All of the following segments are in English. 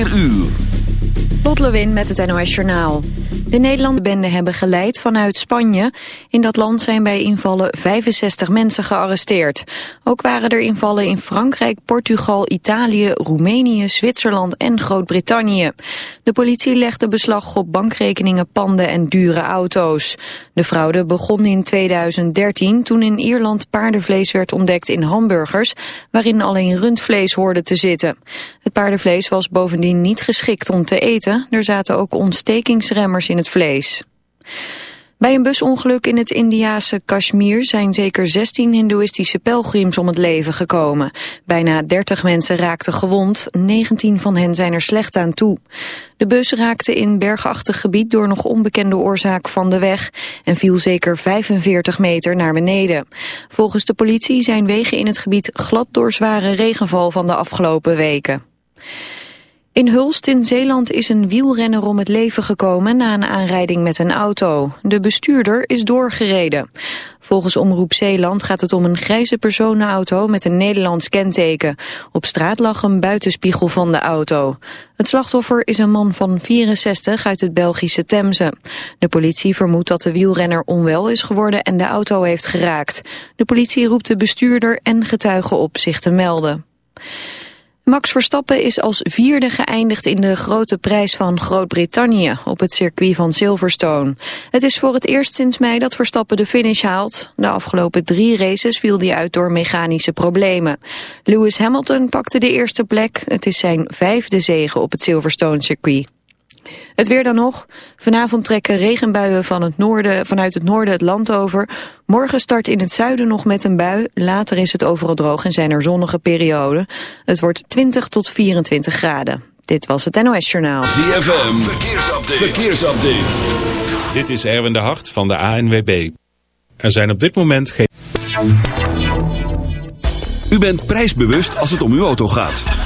4 uur. Lot Lewin met het NOS Journaal. De Nederlandse benden hebben geleid vanuit Spanje. In dat land zijn bij invallen 65 mensen gearresteerd. Ook waren er invallen in Frankrijk, Portugal, Italië, Roemenië, Zwitserland en Groot-Brittannië. De politie legde beslag op bankrekeningen, panden en dure auto's. De fraude begon in 2013 toen in Ierland paardenvlees werd ontdekt in hamburgers... waarin alleen rundvlees hoorde te zitten. Het paardenvlees was bovendien niet geschikt om te eten. Er zaten ook ontstekingsremmers in het vlees. Bij een busongeluk in het Indiase Kashmir zijn zeker 16 hindoeïstische pelgrims om het leven gekomen. Bijna 30 mensen raakten gewond, 19 van hen zijn er slecht aan toe. De bus raakte in bergachtig gebied door nog onbekende oorzaak van de weg en viel zeker 45 meter naar beneden. Volgens de politie zijn wegen in het gebied glad door zware regenval van de afgelopen weken. In Hulst in Zeeland is een wielrenner om het leven gekomen na een aanrijding met een auto. De bestuurder is doorgereden. Volgens Omroep Zeeland gaat het om een grijze personenauto met een Nederlands kenteken. Op straat lag een buitenspiegel van de auto. Het slachtoffer is een man van 64 uit het Belgische Temse. De politie vermoedt dat de wielrenner onwel is geworden en de auto heeft geraakt. De politie roept de bestuurder en getuigen op zich te melden. Max Verstappen is als vierde geëindigd in de grote prijs van Groot-Brittannië op het circuit van Silverstone. Het is voor het eerst sinds mei dat Verstappen de finish haalt. De afgelopen drie races viel hij uit door mechanische problemen. Lewis Hamilton pakte de eerste plek. Het is zijn vijfde zege op het Silverstone circuit. Het weer dan nog. Vanavond trekken regenbuien van het noorden, vanuit het noorden het land over. Morgen start in het zuiden nog met een bui. Later is het overal droog en zijn er zonnige perioden. Het wordt 20 tot 24 graden. Dit was het NOS Journaal. ZFM, verkeersupdate. verkeersupdate. Dit is Erwin de Hart van de ANWB. Er zijn op dit moment geen... U bent prijsbewust als het om uw auto gaat.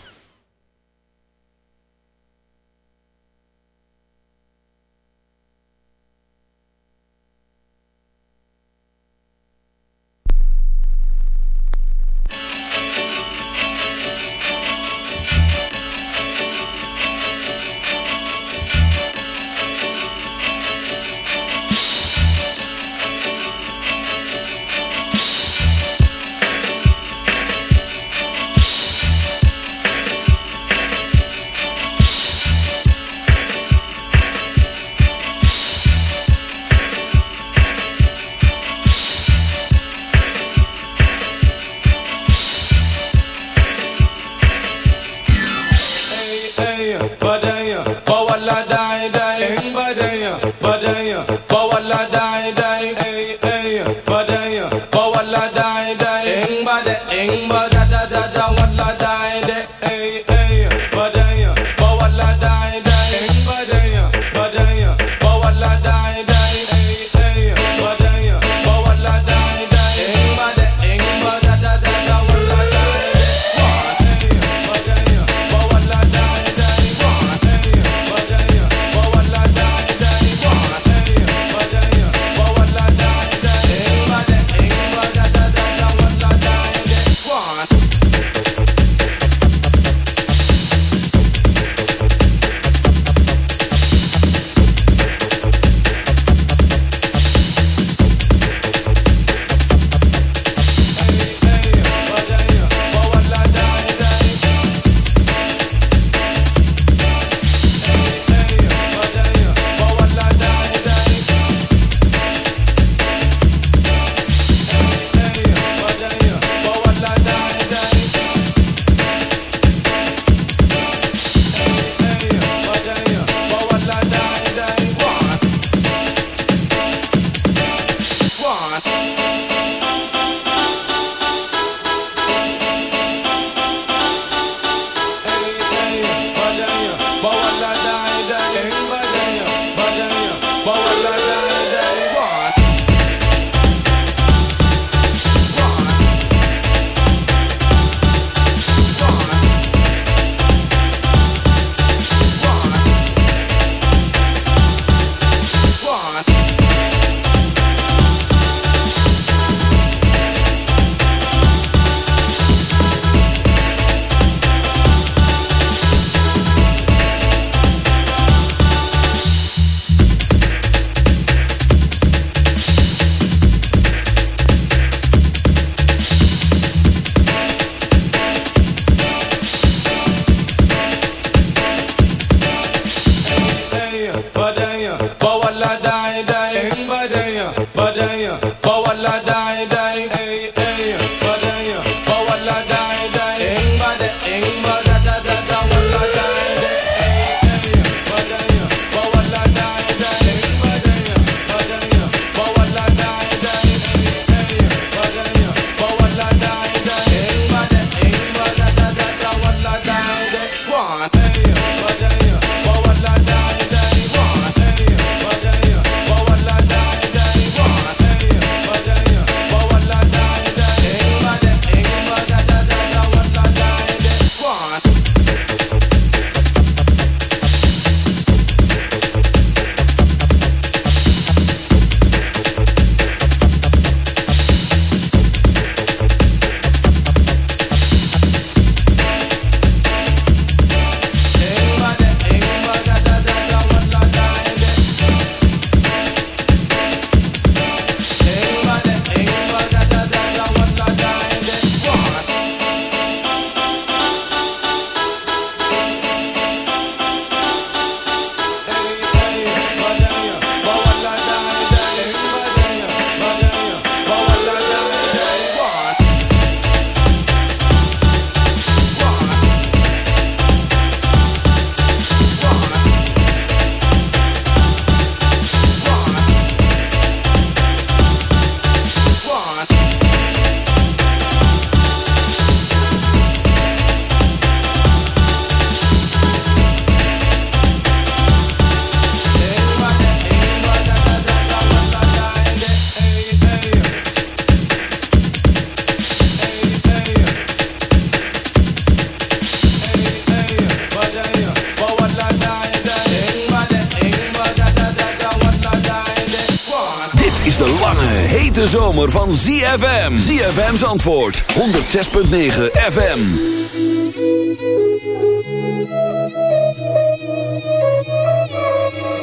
106.9 FM.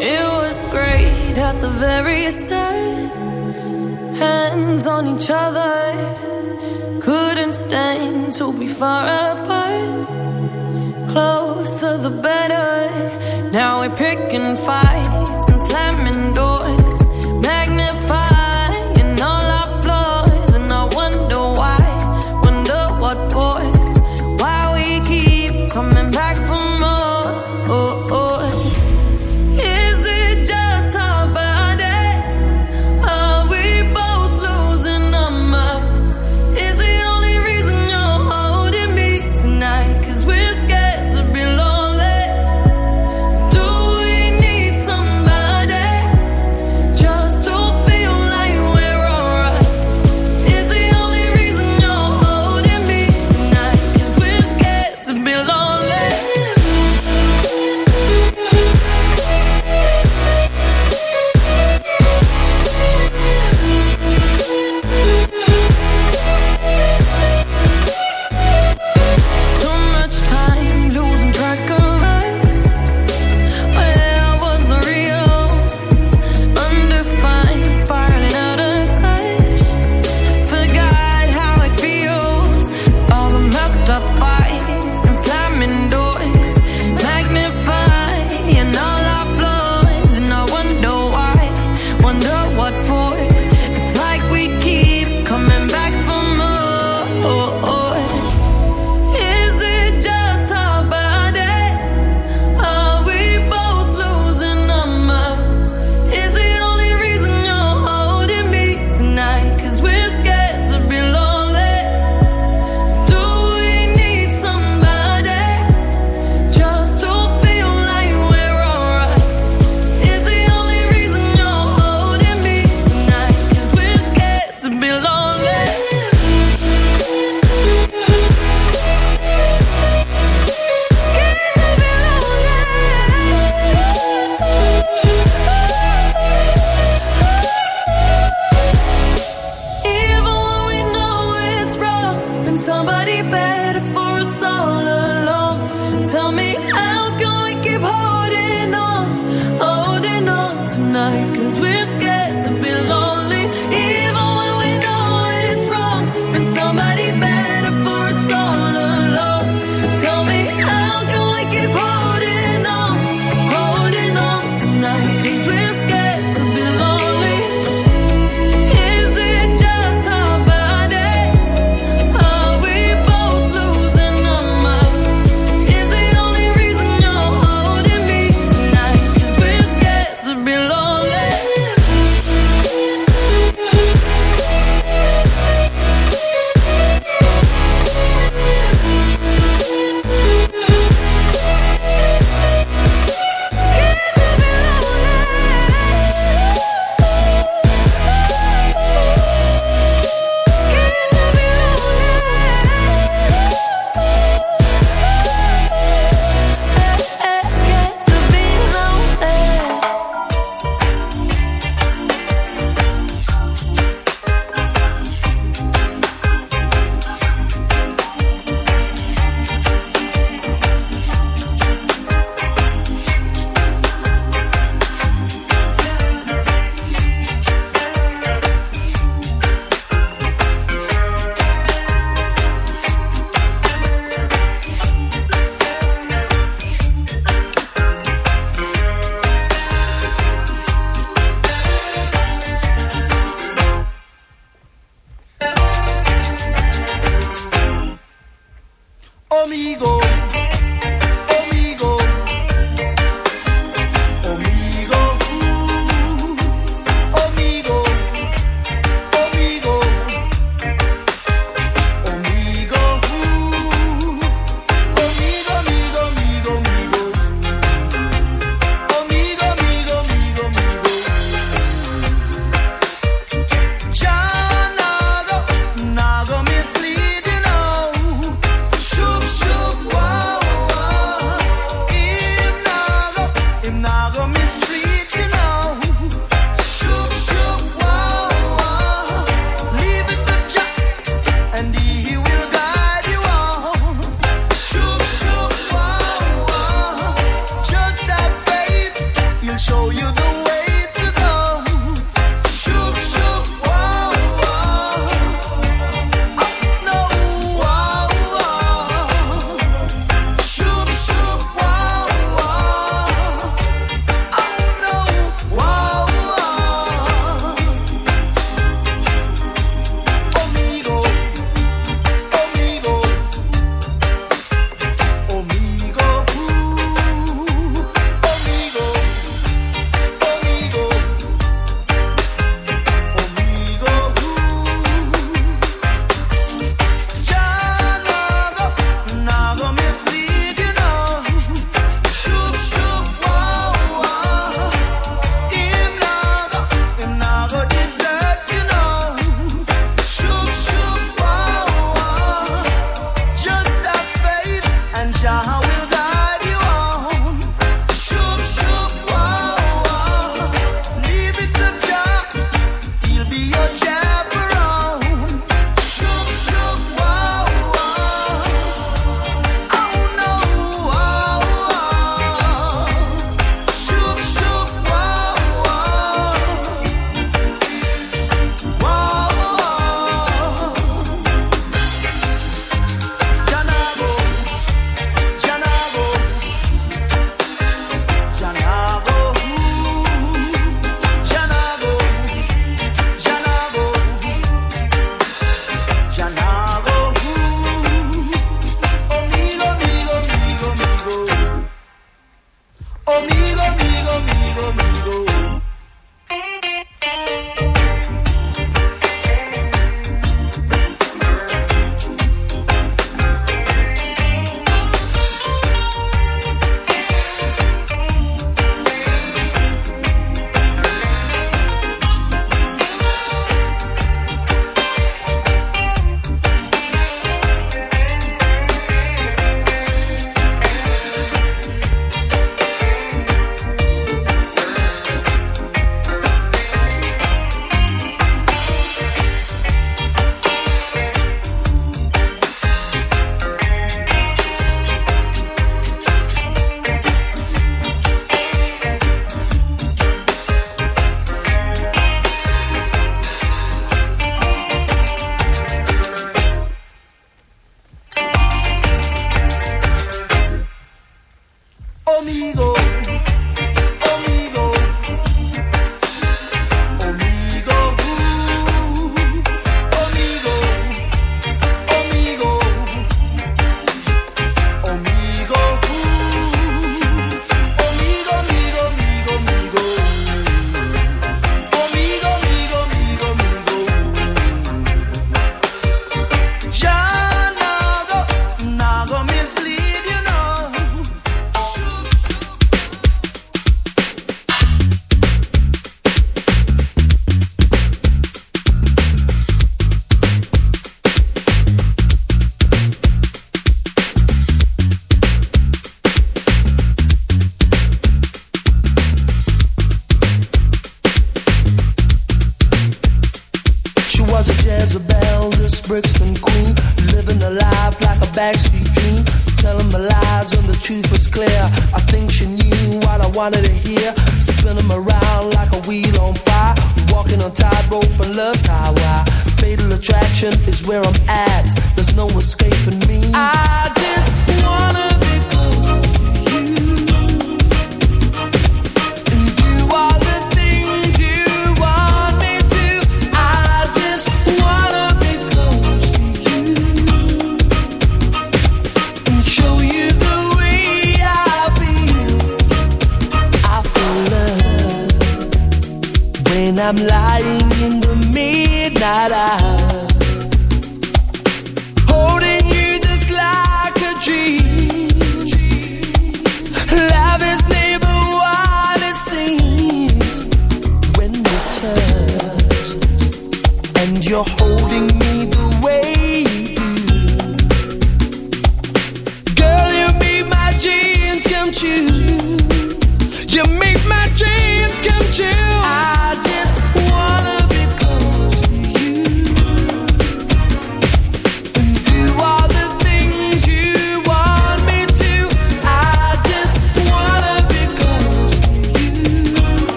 It was great at the very start. Hands on each other. Couldn't stand to be far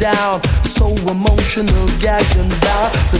down. So emotional, gagging down. The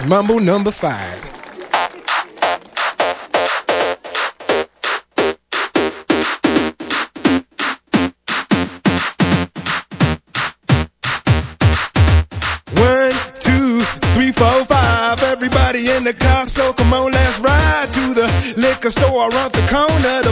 Mambo number five. One, two, three, four, five. Everybody in the car, so come on, let's ride to the liquor store around the corner. The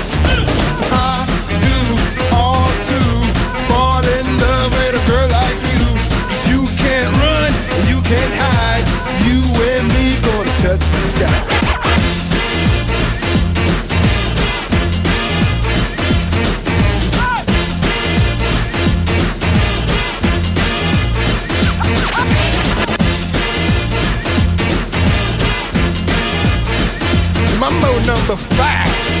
Touch the sky. Number five.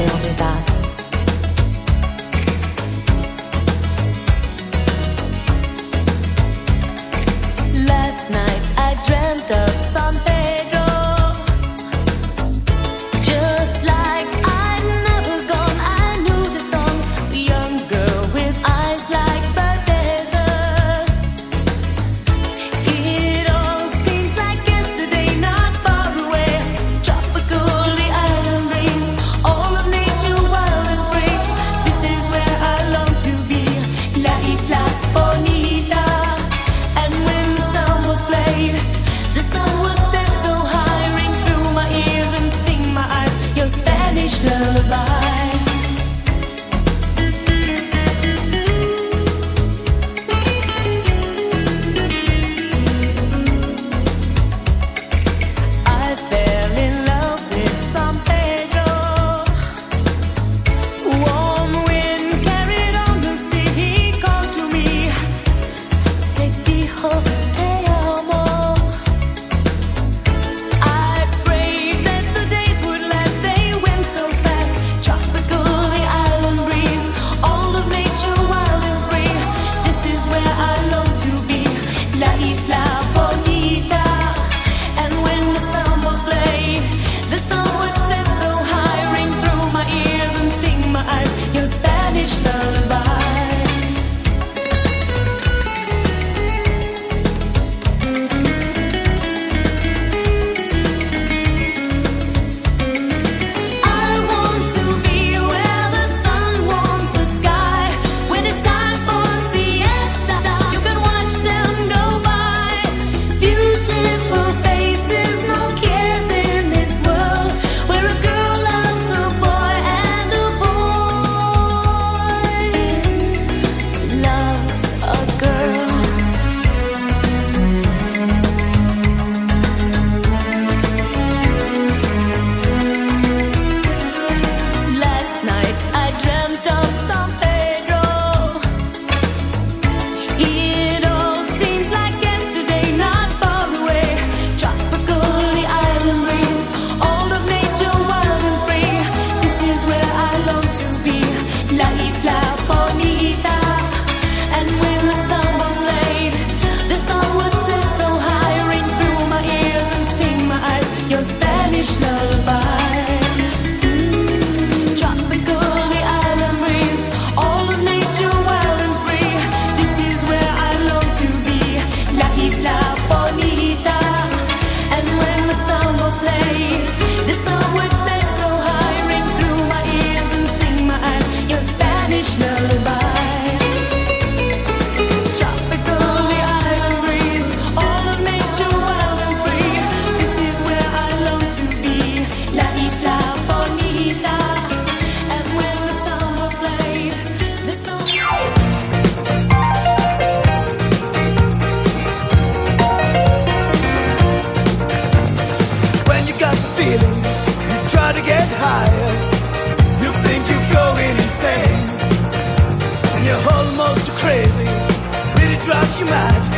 我会在。You mad.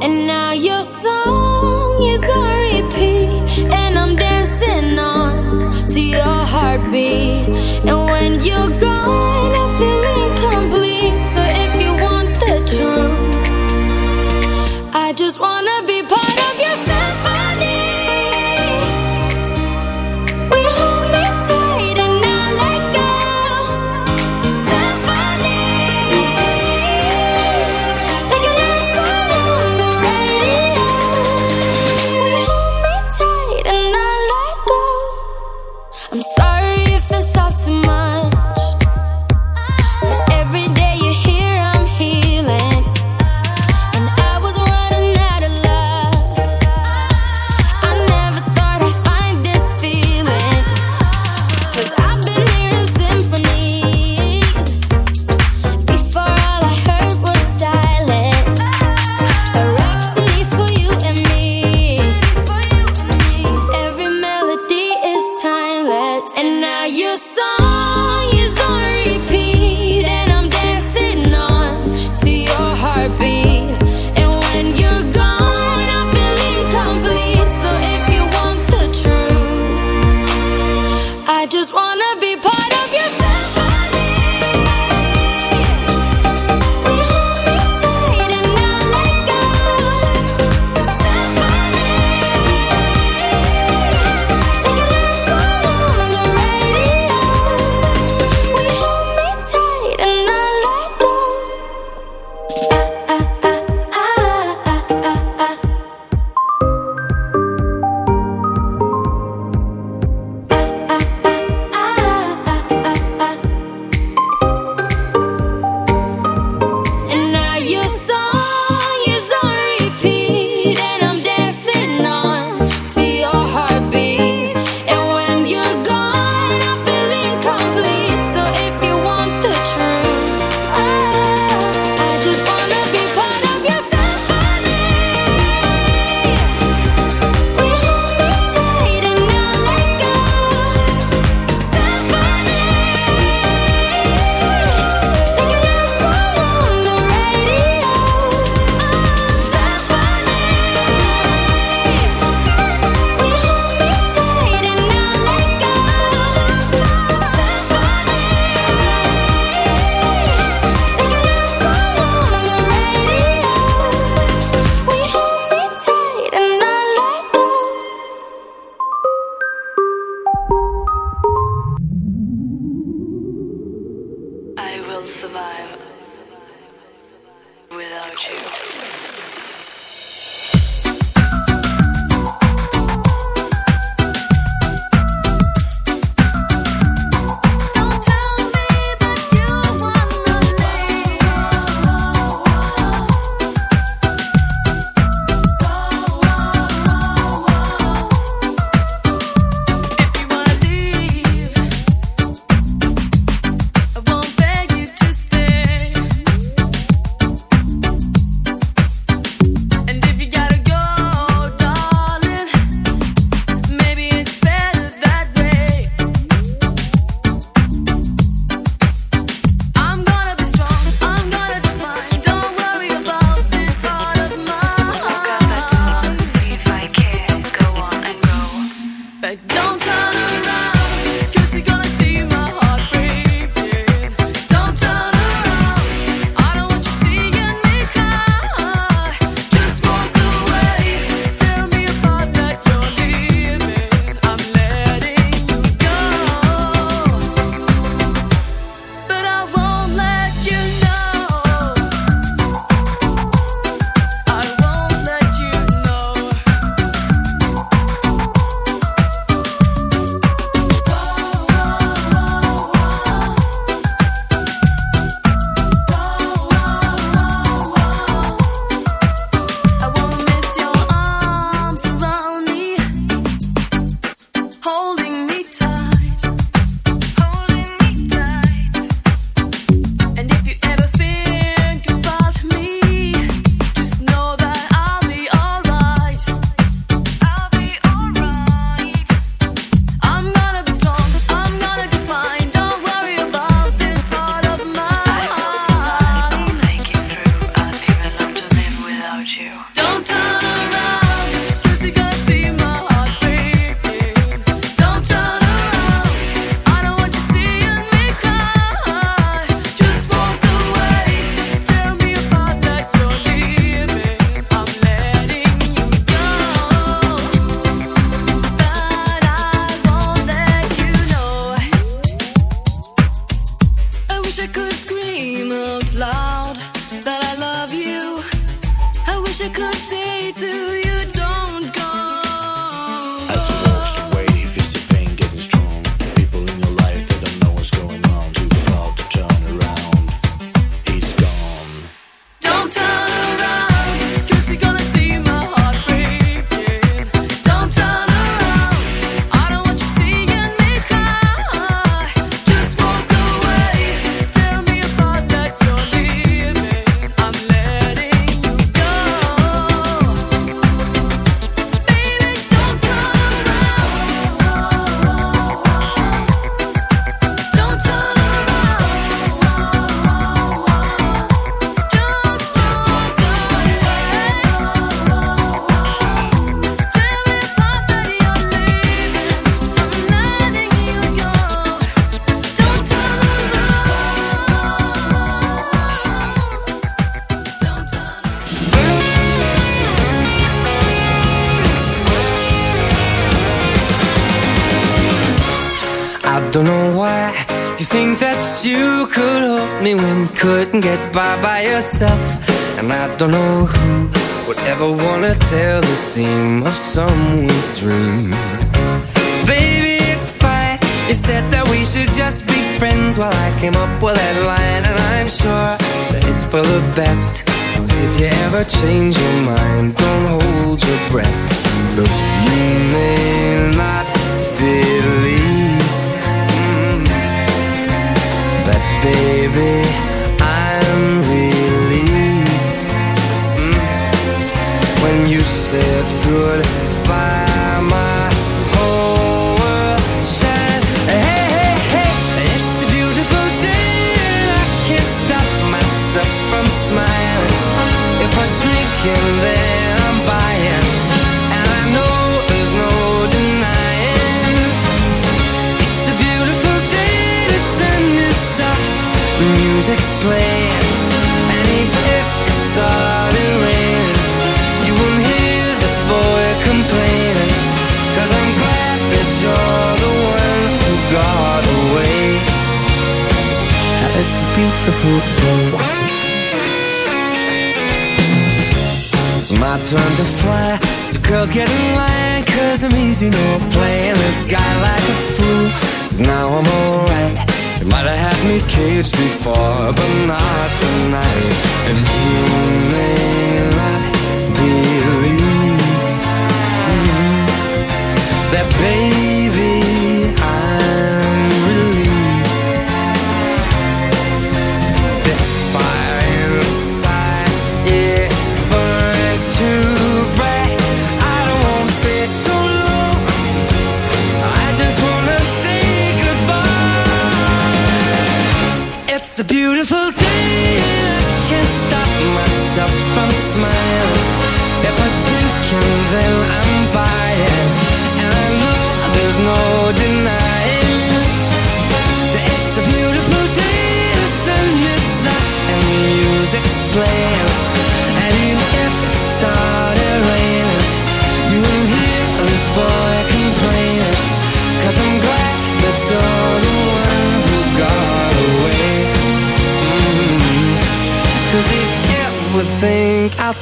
seam of someone's dream. Baby, it's fine. You said that we should just be friends. While well, I came up with that line, and I'm sure that it's for the best. If you ever change your mind